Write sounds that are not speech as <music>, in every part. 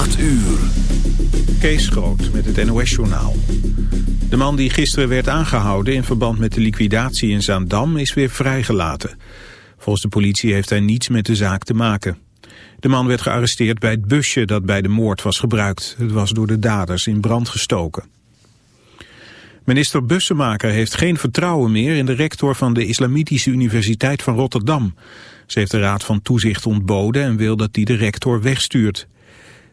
8 uur. Kees Groot met het NOS-journaal. De man die gisteren werd aangehouden in verband met de liquidatie in Zaandam is weer vrijgelaten. Volgens de politie heeft hij niets met de zaak te maken. De man werd gearresteerd bij het busje dat bij de moord was gebruikt. Het was door de daders in brand gestoken. Minister Bussemaker heeft geen vertrouwen meer in de rector van de Islamitische Universiteit van Rotterdam. Ze heeft de Raad van Toezicht ontboden en wil dat die de rector wegstuurt.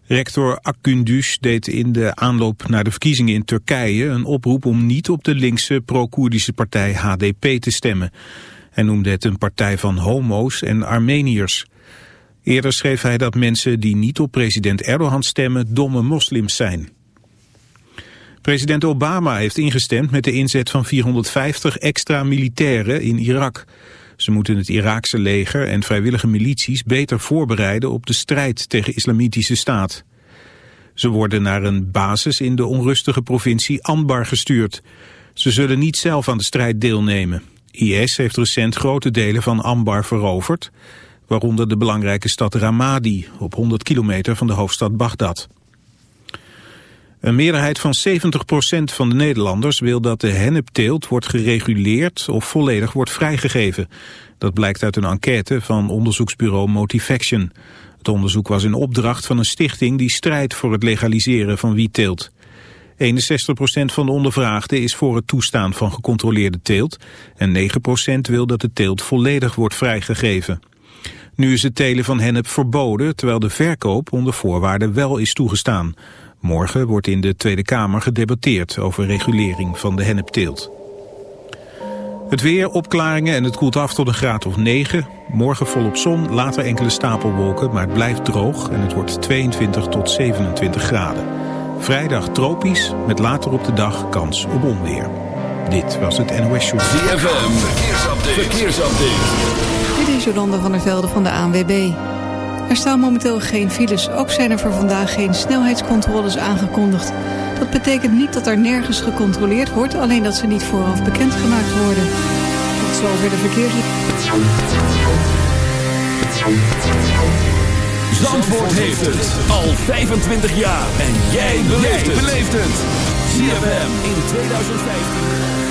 Rector Akundus deed in de aanloop naar de verkiezingen in Turkije een oproep om niet op de linkse pro-Koerdische partij HDP te stemmen. Hij noemde het een partij van homo's en Armeniërs. Eerder schreef hij dat mensen die niet op president Erdogan stemmen domme moslims zijn. President Obama heeft ingestemd met de inzet van 450 extra militairen in Irak. Ze moeten het Iraakse leger en vrijwillige milities beter voorbereiden op de strijd tegen islamitische staat. Ze worden naar een basis in de onrustige provincie Anbar gestuurd. Ze zullen niet zelf aan de strijd deelnemen. IS heeft recent grote delen van Anbar veroverd, waaronder de belangrijke stad Ramadi, op 100 kilometer van de hoofdstad Bagdad. Een meerderheid van 70% van de Nederlanders wil dat de hennepteelt wordt gereguleerd of volledig wordt vrijgegeven. Dat blijkt uit een enquête van onderzoeksbureau Motivaction. Het onderzoek was in opdracht van een stichting die strijdt voor het legaliseren van wietteelt. 61% van de ondervraagden is voor het toestaan van gecontroleerde teelt en 9% wil dat de teelt volledig wordt vrijgegeven. Nu is het telen van hennep verboden, terwijl de verkoop onder voorwaarden wel is toegestaan. Morgen wordt in de Tweede Kamer gedebatteerd over regulering van de hennepteelt. Het weer, opklaringen en het koelt af tot een graad of 9. Morgen volop zon, later enkele stapelwolken, maar het blijft droog en het wordt 22 tot 27 graden. Vrijdag tropisch, met later op de dag kans op onweer. Dit was het NOS Show. Dit is Jolanda van der Velde van de ANWB. Er staan momenteel geen files. Ook zijn er voor vandaag geen snelheidscontroles aangekondigd. Dat betekent niet dat er nergens gecontroleerd wordt... alleen dat ze niet vooraf bekendgemaakt worden. Tot zover de verkeers... Zandvoort heeft het al 25 jaar. En jij beleeft het. ZFM in 2015.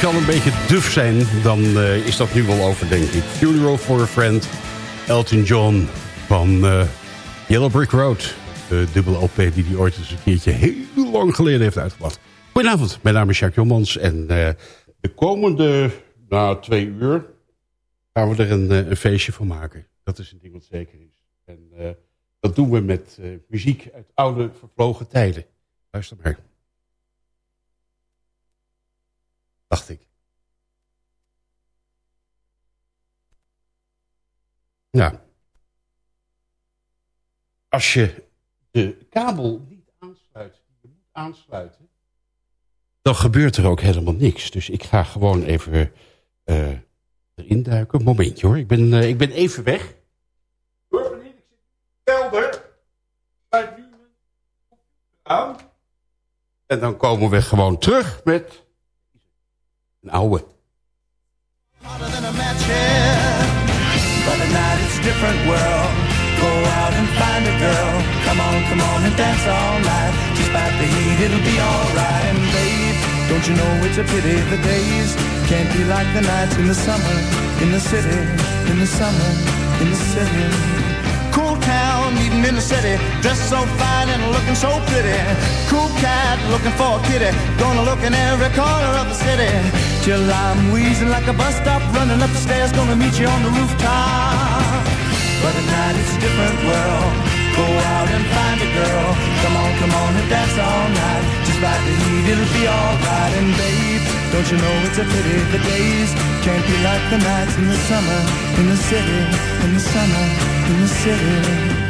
Mocht je al een beetje duf zijn, dan uh, is dat nu wel over, denk ik. Funeral for a Friend, Elton John van uh, Yellow Brick Road. De dubbele LP die hij ooit eens een keertje heel lang geleden heeft uitgebracht. Goedenavond, mijn naam is Jacques Jommans. En uh, de komende nou, twee uur gaan we er een, een, feestje van maken. Dat is een ding wat zeker is. En dat doen we met muziek uit oude vervlogen tijden. Luister maar. Dacht ik. Ja. Als je de kabel niet aansluit, die je moet aansluiten, dan gebeurt er ook helemaal niks. Dus ik ga gewoon even uh, erin duiken. Momentje hoor, ik ben, uh, ik ben even weg. Hoor meneer, ik zit in de kelder. Sluit nu mijn aan. En dan komen we gewoon terug met babe, don't you know it's a pity the days can't be like the nights in the summer, in the city, in the summer, in the city. Town, meeting in the city, dressed so fine and looking so pretty. Cool cat looking for a kitty, gonna look in every corner of the city. Till I'm wheezing like a bus stop, running up the stairs, gonna meet you on the rooftop. But at night it's a different world. Go out and find a girl. Come on, come on and dance all night. Just like the heat, it'll be alright. And babe, don't you know it's a pity the days can't be like the nights in the summer, in the city, in the summer in the city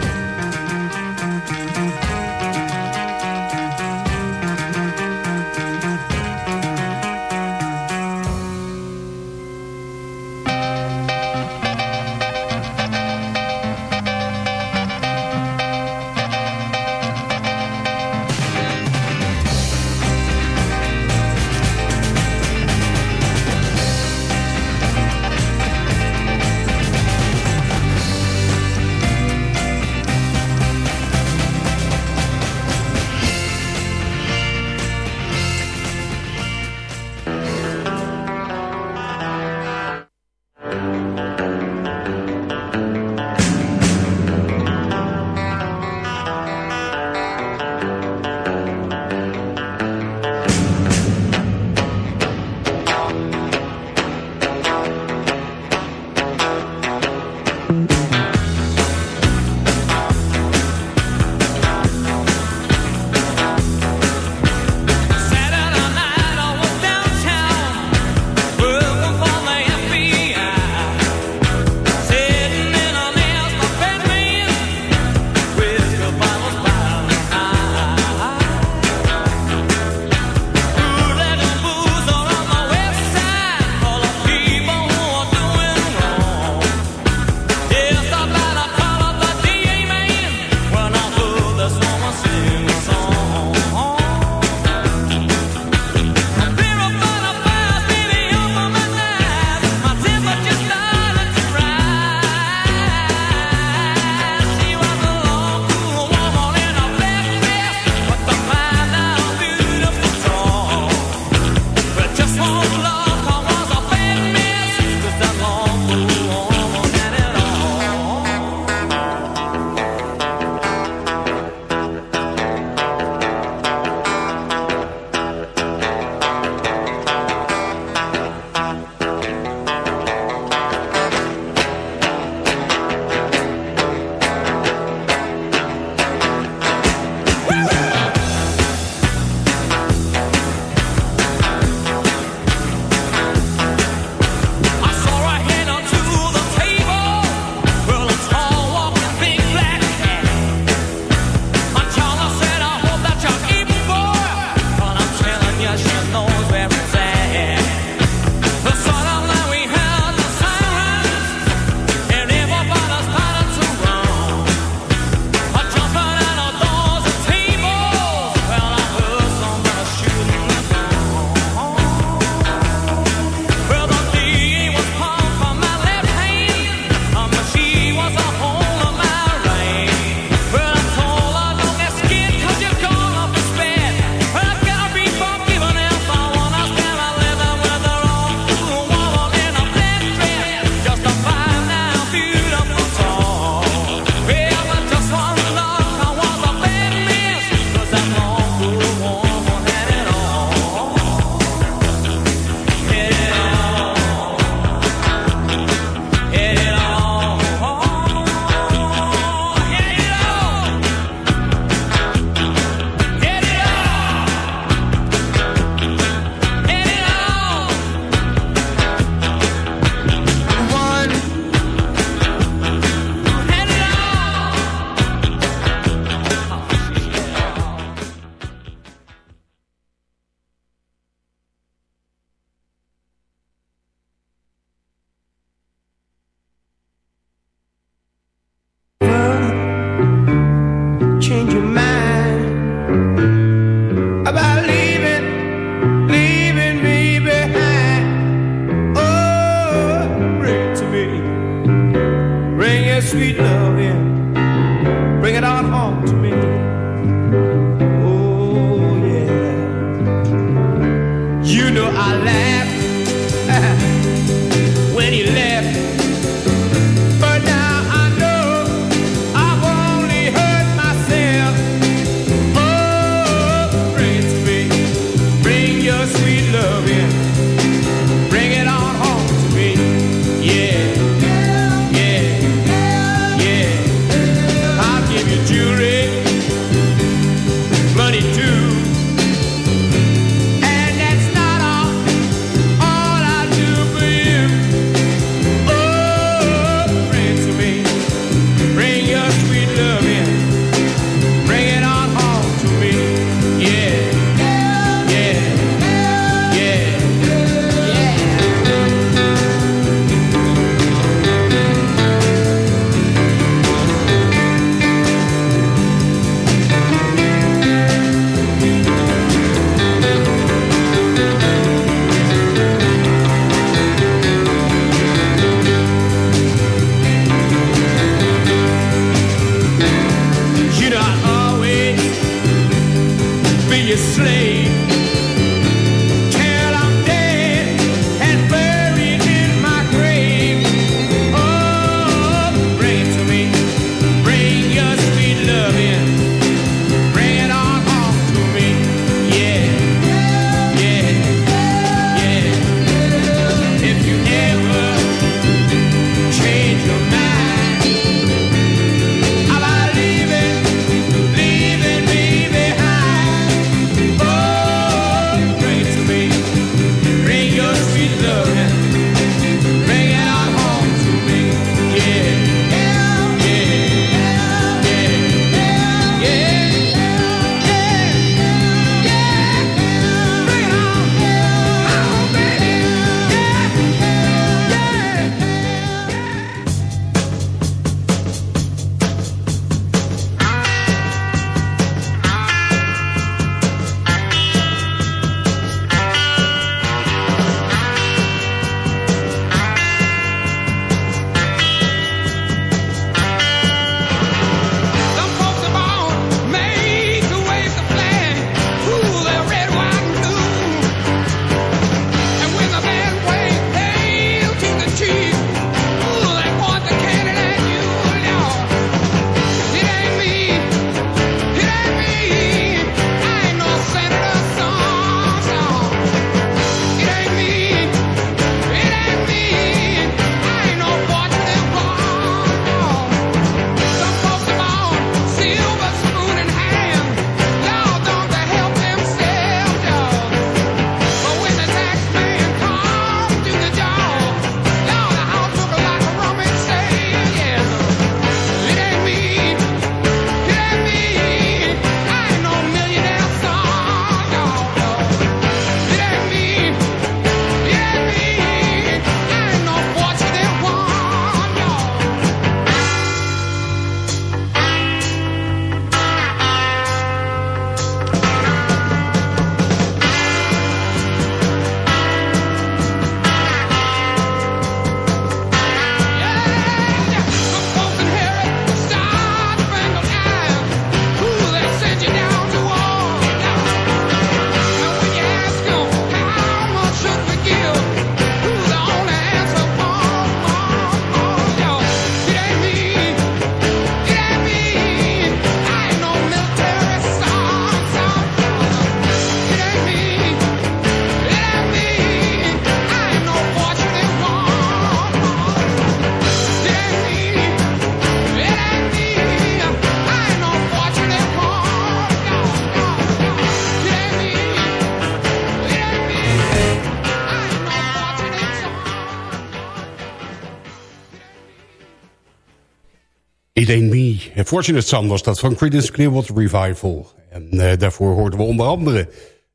Fortunate Son was dat van Creedence Clearwater Revival. En uh, daarvoor hoorden we onder andere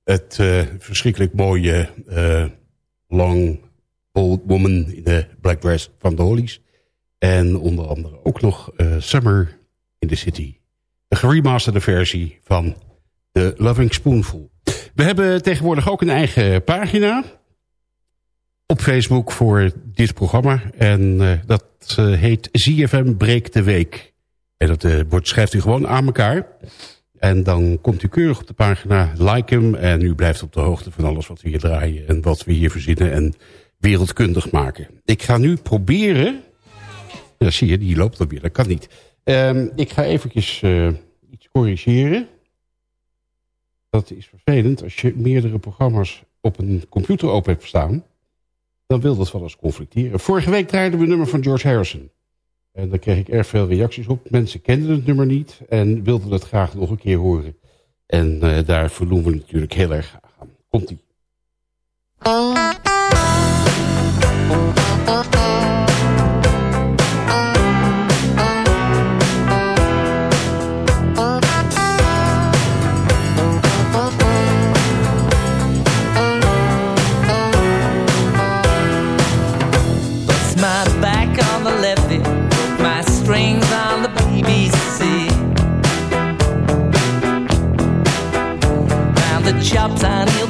het uh, verschrikkelijk mooie uh, Long Old Woman in de Black Dress van de Hollies. En onder andere ook nog Summer in the City. De geremasterde versie van The Loving Spoonful. We hebben tegenwoordig ook een eigen pagina op Facebook voor dit programma. En dat heet ZFM Breek de Week. En dat wordt, schrijft u gewoon aan elkaar. En dan komt u keurig op de pagina, like hem... en u blijft op de hoogte van alles wat we hier draaien... en wat we hier verzinnen en wereldkundig maken. Ik ga nu proberen... Ja, zie je, die loopt weer, dat kan niet. Um, ik ga eventjes uh, iets corrigeren. Dat is vervelend als je meerdere programma's op een computer open hebt staan... dan wil dat wel eens conflicteren. Vorige week draaiden we een nummer van George Harrison... En daar kreeg ik erg veel reacties op. Mensen kenden het nummer niet en wilden het graag nog een keer horen. En uh, daar verloen we natuurlijk heel erg aan. Komt-ie. chopped time.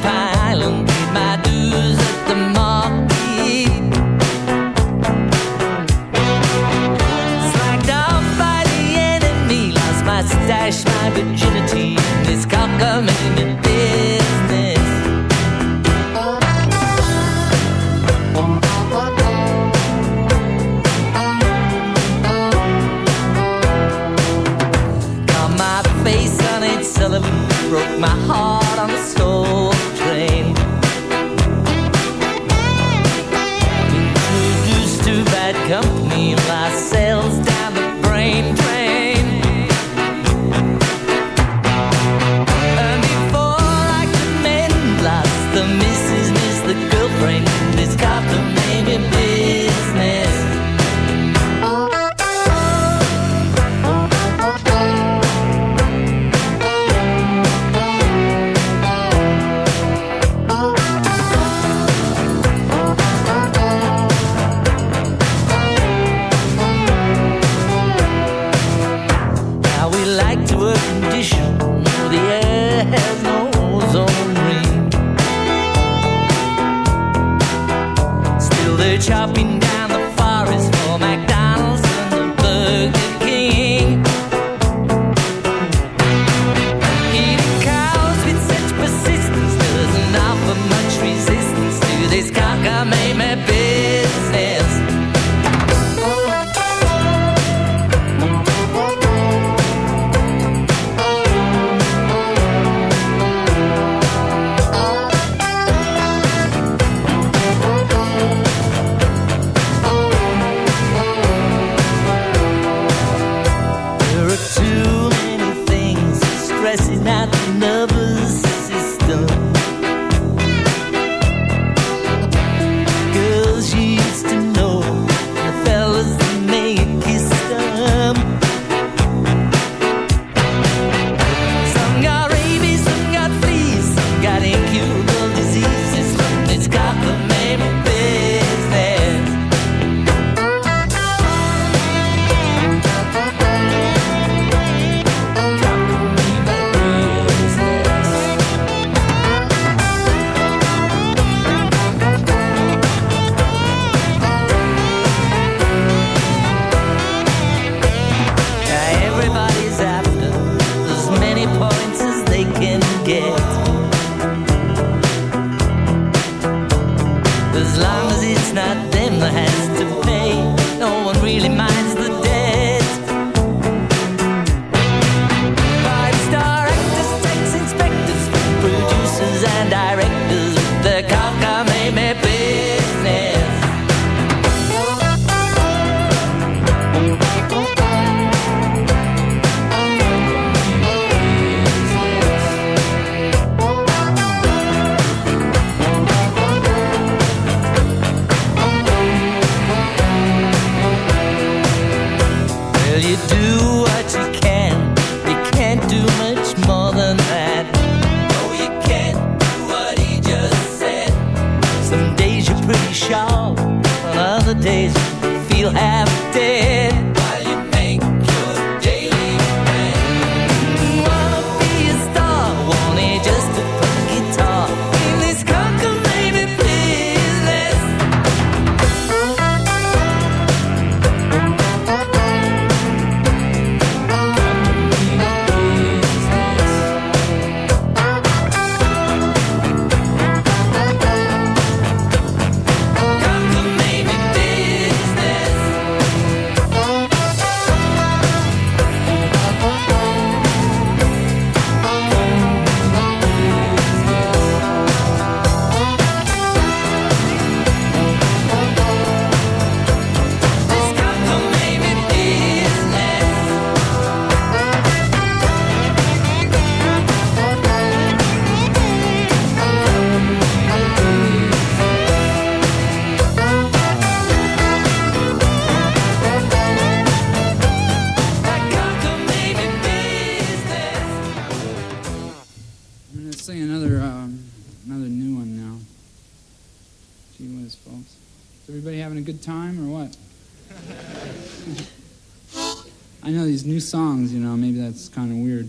Let's sing another um, another new one now. Gee whiz, folks. Is everybody having a good time or what? <laughs> I know these new songs, you know, maybe that's kind of weird.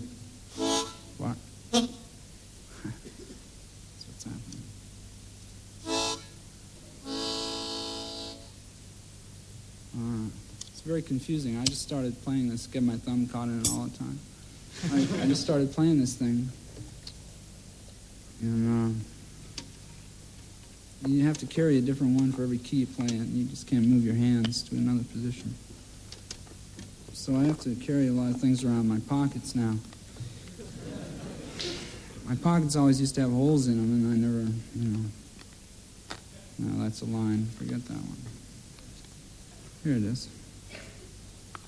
What? that's what's happening. Uh, it's very confusing. I just started playing this, get my thumb caught in it all the time. I, I just started playing this thing. And uh, you have to carry a different one for every key you play and You just can't move your hands to another position. So I have to carry a lot of things around my pockets now. my pockets always used to have holes in them, and I never, you know. No, that's a line. Forget that one. Here it is.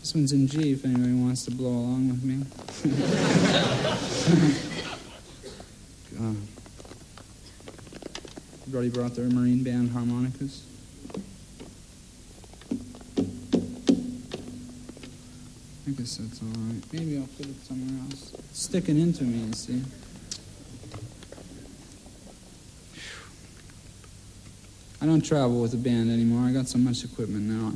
This one's in G if anybody wants to blow along with me. <laughs> God everybody brought their Marine Band harmonicas. I guess that's all right. Maybe I'll put it somewhere else. It's sticking into me, you see. I don't travel with a band anymore. I got so much equipment now.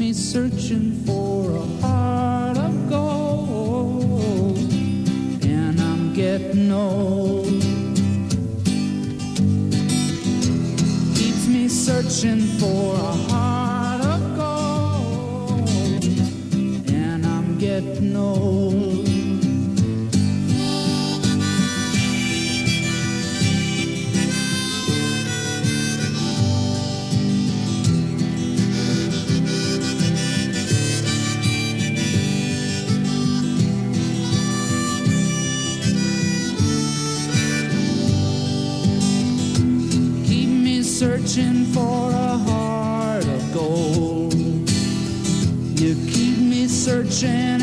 Me searching for a heart of gold. And I'm getting old. keeps me searching for a heart me searching for a heart of gold. You keep me searching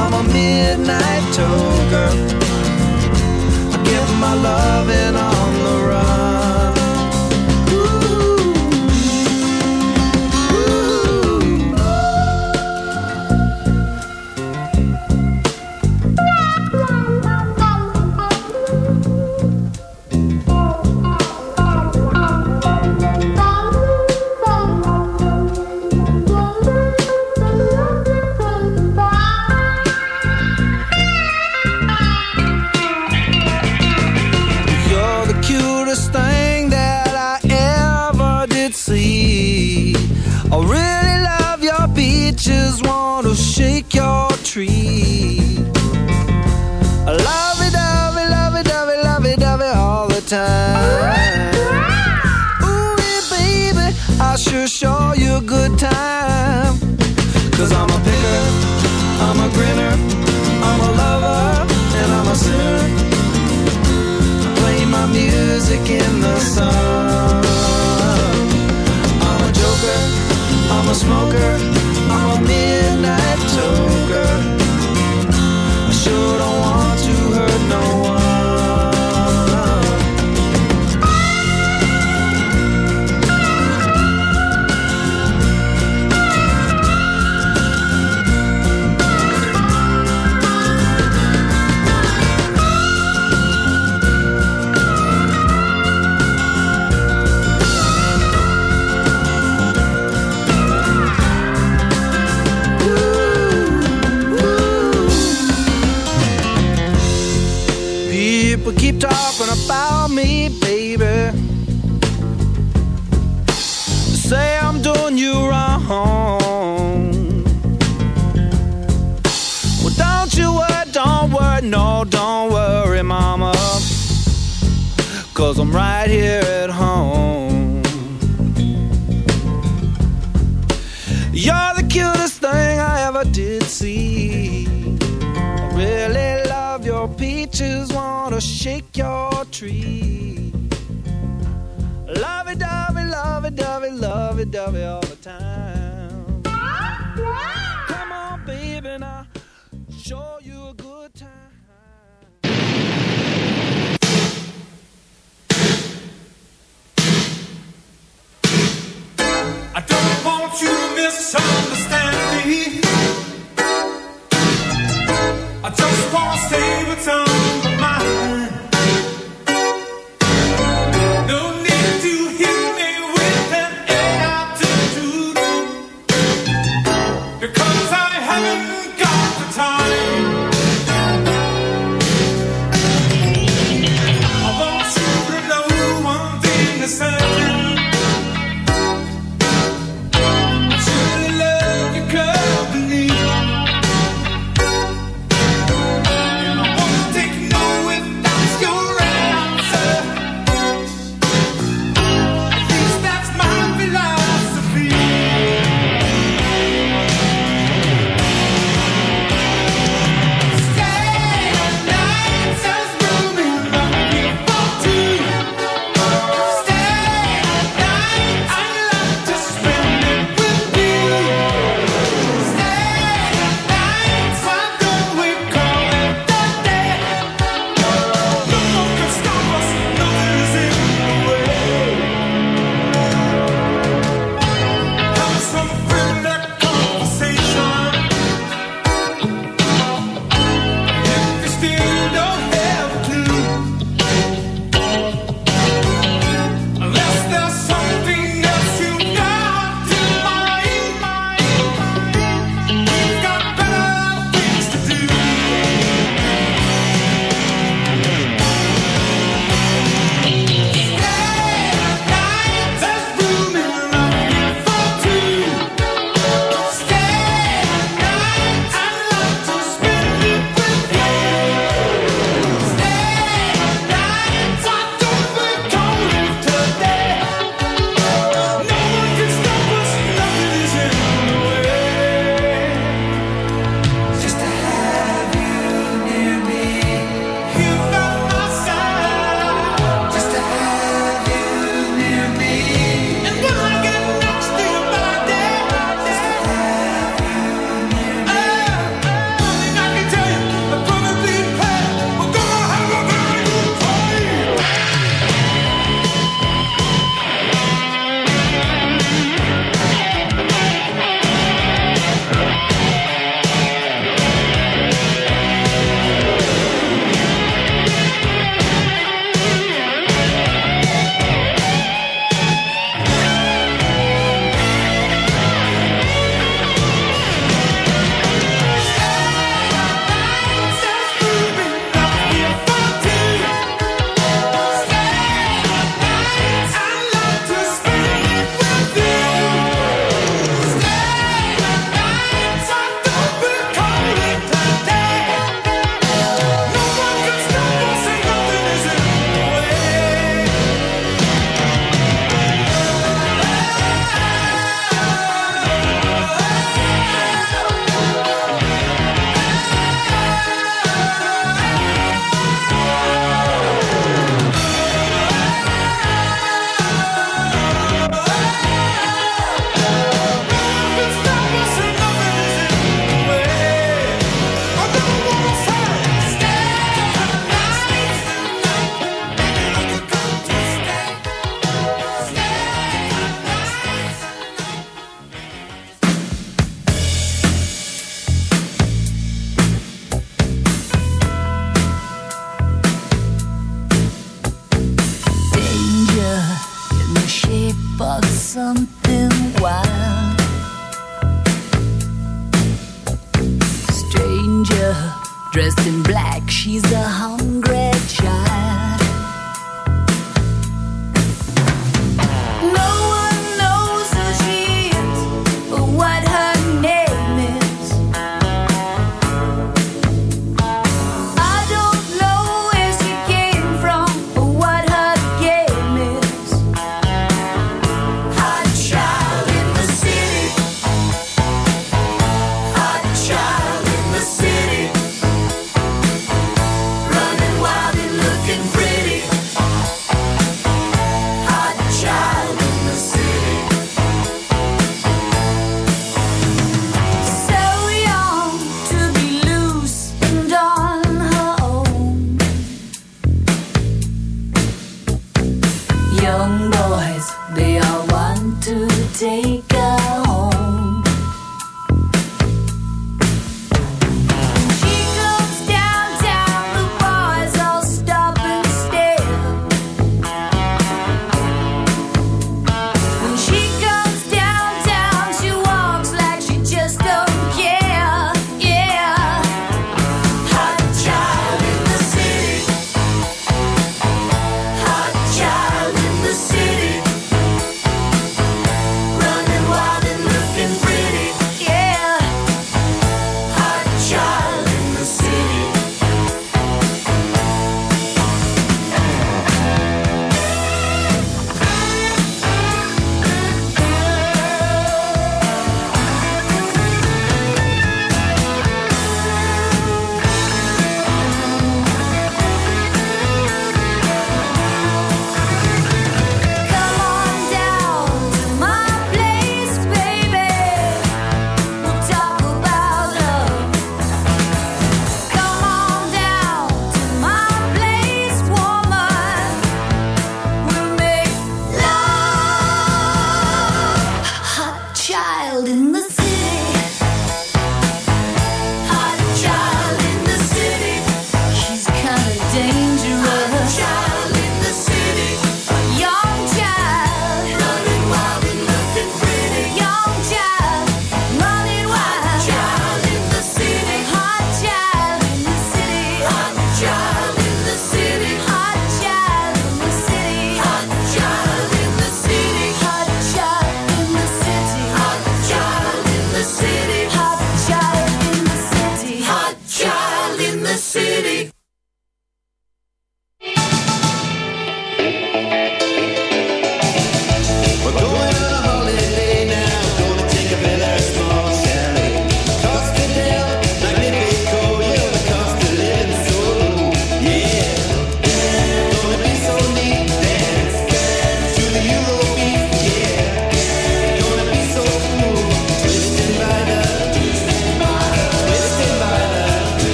I'm a midnight toker. I give my love and all. music in the sun. I'm a joker, I'm a smoker. right here at home. You're the cutest thing I ever did see. I really love your peaches, wanna shake your tree. Lovey dovey, lovey dovey, lovey dovey.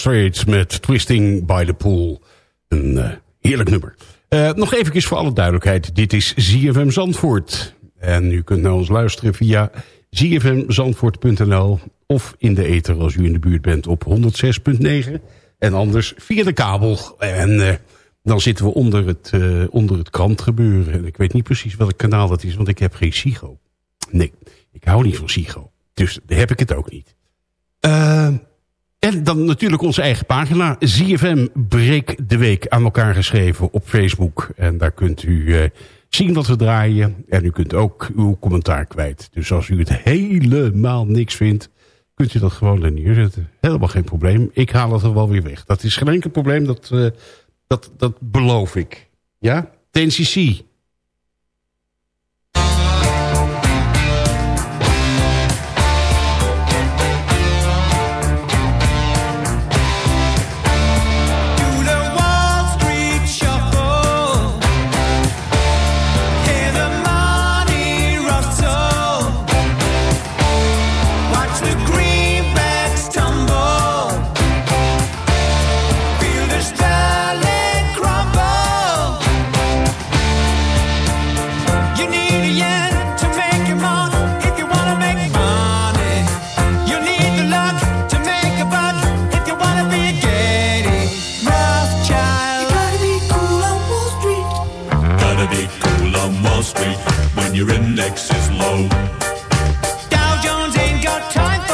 Dire met Twisting by the Pool. Een eh, heerlijk nummer. Eh, nog even voor alle duidelijkheid. Dit is ZFM Zandvoort. En u kunt naar ons luisteren via zfmzandvoort.nl of in de ether als u in de buurt bent op 106.9. En anders via de kabel. En eh, dan zitten we onder het, onder het krantgebeuren. En ik weet niet precies welk kanaal dat is, want ik heb geen Sigo. Nee, ik hou niet van Sigo. Dus heb ik het ook niet. Uh, en dan natuurlijk onze eigen pagina. ZFM Breek de Week aan elkaar geschreven op Facebook. En daar kunt u uh, zien wat we draaien. En u kunt ook uw commentaar kwijt. Dus als u het helemaal niks vindt, kunt u dat gewoon er neerzetten. Helemaal geen probleem. Ik haal het er wel weer weg. Dat is geen enkel probleem, dat, uh, dat, dat beloof ik. Ja? TNCC. index is low. Dow Jones ain't got time